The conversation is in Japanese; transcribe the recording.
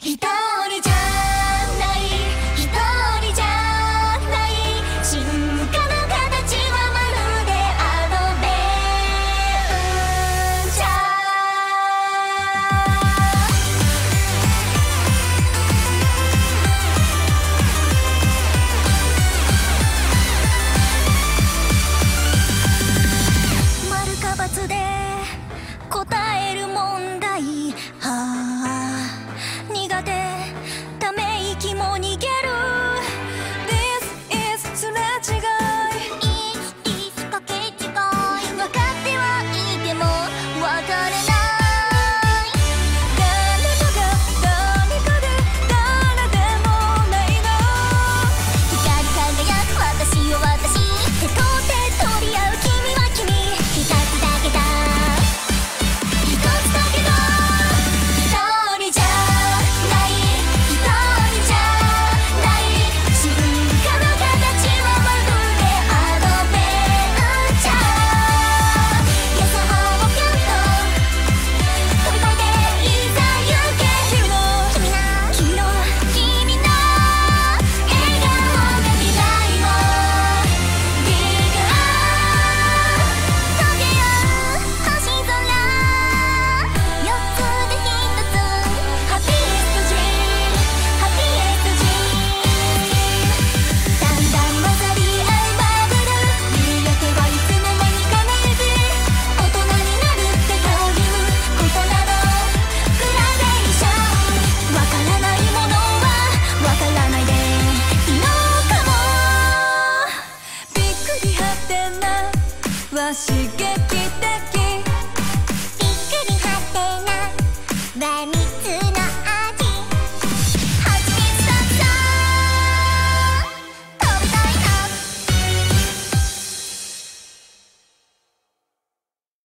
一人じゃない一人じゃない。進化の形はまるであのベンチャー丸か×で答える問題。刺激的